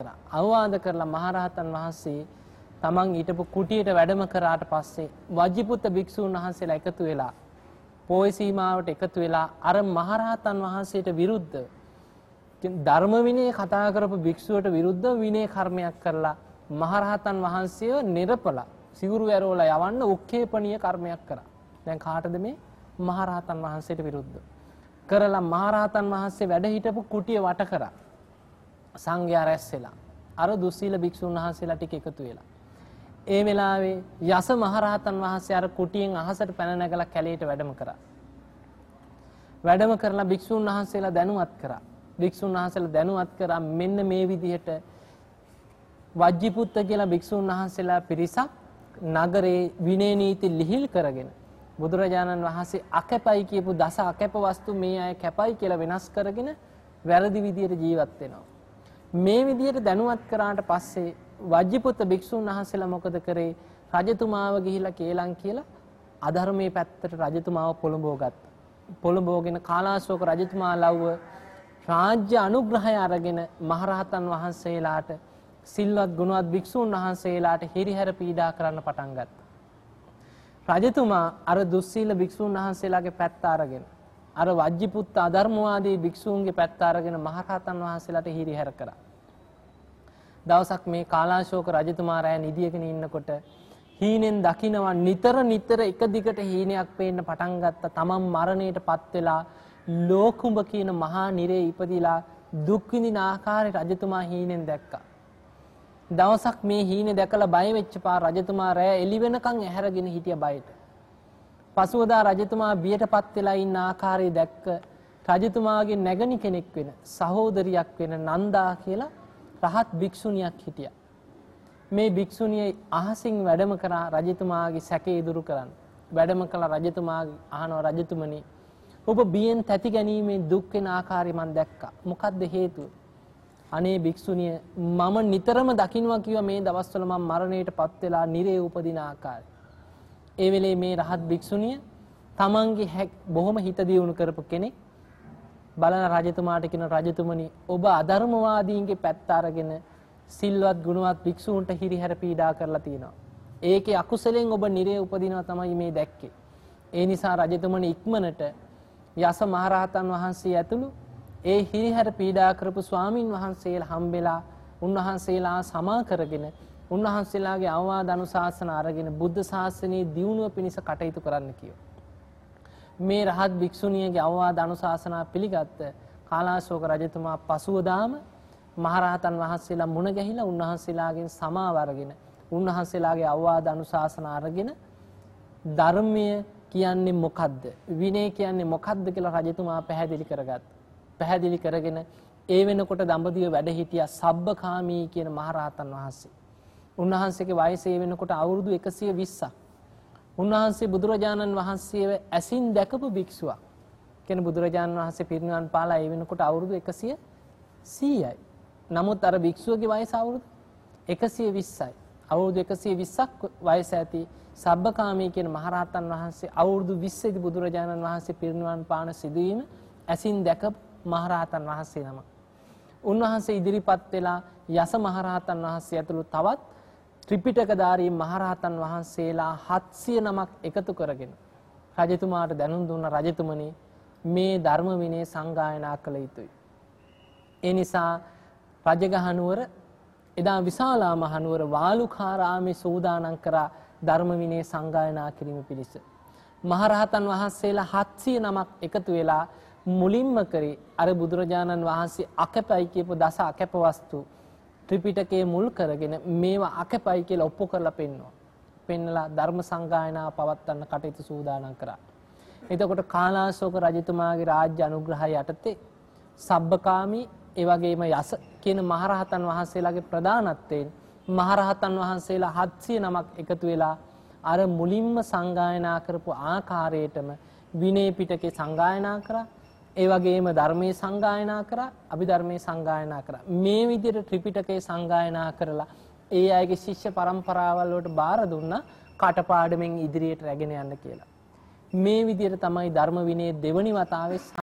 කරා. අවවාද කරලා මහරහතන් වහන්සේ තමන් ඊටපු කුටියට වැඩම කරාට පස්සේ වජ්ජිපුත්ත භික්ෂූන් වහන්සේලා එකතු වෙලා පොයි සීමාවට එකතු වෙලා අර මහරහතන් වහන්සේට විරුද්ධව ධර්ම විනය කතා කරපු භික්ෂුවට විරුද්ධව විනය කර්මයක් කරලා මහරහතන් වහන්සේව නිරපලා සිවුරු ඇරෝලා යවන්න උක්කේපනීය කර්මයක් කරා. දැන් කාටද මේ මහරහතන් වහන්සේට විරුද්ධව. කරලා මහරහතන් වහන්සේ වැඩ හිටපු කුටිය වට කරා. සංඝයා රැස් වෙලා අර දුස්සීල භික්ෂුන් වහන්සේලා ටික එකතු වෙලා. ඒ වෙලාවේ යස මහරහතන් වහන්සේ අර කුටියෙන් අහසට පැන නැගලා කැලේට වැඩම කරා. වැඩම කරලා භික්ෂුන් වහන්සේලා දැනුවත් කරා. භික්ෂුන් වහන්සේලා දැනුවත් කරා මෙන්න මේ විදිහට වජ්ජිපුත්ත කියලා භික්ෂුන් වහන්සේලා පිරිසක් නගරේ විනය නීති ලිහිල් කරගෙන බුදුරජාණන් වහන්සේ අකැපයි කියපු දස අකැප වස්තු මේ අය කැපයි කියලා වෙනස් කරගෙන වැරදි විදියට ජීවත් වෙනවා. මේ විදියට දැනුවත් කරාට පස්සේ වජ්ජිපුත්ත භික්ෂුන් වහන්සේලා මොකද කරේ? රජතුමාව ගිහිලා කේලම් කියලා අධර්මයේ පැත්තට රජතුමාව පොළඹව ගත්තා. පොළඹවගෙන කාලාශෝක රජතුමා ලව්ව රාජ්‍ය අනුග්‍රහය අරගෙන මහරහතන් වහන්සේලාට සිල්වත් ගුණවත් භික්ෂූන් වහන්සේලාට හිරිහැර පීඩා කරන්න පටන් ගත්තා. රජතුමා අර දුස්සීල භික්ෂූන් වහන්සේලාගේ පැත්ත අරගෙන අර වජ්ජිපුත්ත අධර්මවාදී භික්ෂූන්ගේ පැත්ත අරගෙන මහරහතන් වහන්සේලාට හිරිහැර කරා. දවසක් මේ කාලාශෝක රජතුමා රෑ නිදියගෙන ඉන්නකොට හීනෙන් දකිනවා නිතර නිතර එක දිගට හීනයක් පේන්න පටන් ගත්ත තමන් මරණයට පත් වෙලා ලෝකුඹ කියන මහා නිරේ ඉපදිලා දුක් විඳින ආකාරයට රජතුමා හීනෙන් දැක්කා. දවසක් මේ හීනේ දැකලා බය වෙච්ච පා රජතුමා රෑ එළි වෙනකන් ඇහැරගෙන හිටිය බයට. පසුවදා රජතුමා බියටපත් වෙලා ඉන්න ආකාරය දැක්ක රජතුමාගේ නැගණි කෙනෙක් වෙන සහෝදරියක් වෙන නන්දා කියලා රහත් භික්ෂුණියක් හිටියා. මේ භික්ෂුණිය අහසින් වැඩම කරා රජතුමාගේ සැකේ දුරු කරන්න. වැඩම කළ රජතුමාගේ අහනවා රජතුමනි ඔබ බියෙන් තැති ගැනීමේ දුක් වෙන ආකාරය මම දැක්කා. මොකද්ද හේතුව? අනේ භික්ෂුණිය මම නිතරම දකින්නවා කිව්වා මේ දවස්වල මම මරණයට පත් වෙලා නිරේ උපදින ආකාරය. ඒ වෙලේ මේ රහත් භික්ෂුණිය තමන්ගේ බොහොම හිත දියුණු කරපු කෙනෙක් බලන රජතුමාට කියන රජතුමනි ඔබ අධර්මවාදීන්ගේ පැත්ත අරගෙන සිල්වත් ගුණවත් භික්ෂූන්ට හිරිහැර පීඩා කරලා තියෙනවා. ඒකේ අකුසලෙන් ඔබ නිරේ උපදිනවා තමයි මේ දැක්කේ. ඒ නිසා රජතුමනි ඉක්මනට යස මහරහතන් වහන්සේ ඇතුළු ඒ හිරිහැර පීඩා කරපු ස්වාමින් වහන්සේලා හම්බෙලා උන්වහන්සේලා සමා කරගෙන උන්වහන්සේලාගේ අවවාද අනුශාසන අරගෙන බුද්ධ ශාසනයේ දියුණුව පිණිස කටයුතු කරන්න කියෝ. මේ රහත් භික්ෂුණියගේ අවවාද අනුශාසනා පිළිගත්ත කාලාශෝක රජතුමා පසුවදාම මහරහතන් වහන්සේලා මුණ ගැහිලා උන්වහන්සේලාගෙන් සමාව අරගෙන උන්වහන්සේලාගේ අවවාද අනුශාසනා අරගෙන ධර්මය කියන්නේ මොකද්ද විනය කියන්නේ මොකද්ද කියලා රජතුමා පැහැදිලි කරගත්. පැහැදිලි කරගෙන ඒ වෙනකොට දඹදිව වැඩ හිටියා සබ්බකාමී කියන මහරහතන් වහන්සේ. උන්වහන්සේගේ වයස ඒ වෙනකොට අවුරුදු 120ක්. උන්වහන්සේ බුදුරජාණන් වහන්සේව ඇසින් දැකපු භික්ෂුවක්. කියන බුදුරජාණන් වහන්සේ පිරිනිවන් පාලා ඒ වෙනකොට අවුරුදු 130යි. නමුත් අර භික්ෂුවගේ වයස අවුරුදු 120යි. අවුරුදු 120ක් වයස ඇති සබ්බකාමී කියන මහරහතන් වහන්සේ අවුරුදු 20 දී බුදුරජාණන් වහන්සේ පිරිනිවන් පාන සිදුවීම ඇසින් දැකපු මහරහතන් වහන්සේ නම. උන්වහන්සේ ඉදිරිපත් වෙලා යස මහරහතන් වහන්සේ ඇතුළු තවත් ත්‍රිපිටකධාරී මහරහතන් වහන්සේලා 700 නමක් එකතු කරගෙන රජතුමාට දැනුම් දුන්න රජතුමනි මේ ධර්ම විනය සංගායනා කළ යුතුයි. ඒ නිසා රජගහනුවර එදා විශාලා මහනුවර වාලුකාරාමේ සූදානම් කරා ධර්ම විනය සංගායනා කිරීම පිණිස. මහරහතන් වහන්සේලා 700 නමක් එකතු වෙලා මුලින්ම කරේ අර බුදුරජාණන් වහන්සේ අකැපයි කියපු දස අකැප වස්තු ත්‍රිපිටකයේ මුල් කරගෙන මේවා අකැපයි කියලා ඔප්පු කරලා පෙන්වනවා. පෙන්නලා ධර්ම සංගායනා පවත්වන්න කටයුතු සූදානම් කරා. එතකොට කාලාශෝක රජතුමාගේ රාජ්‍ය අනුග්‍රහය යටතේ සබ්බකාමී ඒ වගේම යස කියන මහරහතන් වහන්සේලාගේ ප්‍රධානත්වයෙන් මහරහතන් වහන්සේලා 700 නමක් එකතු වෙලා අර මුලින්ම සංගායනා කරපු ආකාරයටම විනය පිටකේ සංගායනා කරා ඒ වගේම ධර්මයේ සංගායනා කරා අභිධර්මයේ සංගායනා කරා. මේ විදිහට ත්‍රිපිටකයේ සංගායනා කරලා ඒ අයගේ ශිෂ්‍ය පරම්පරාවල් වලට බාර දුන්නා කටපාඩමින් ඉදිරියට රැගෙන යන්න කියලා. මේ විදිහට තමයි ධර්ම විනයේ දෙවනි වතාවේ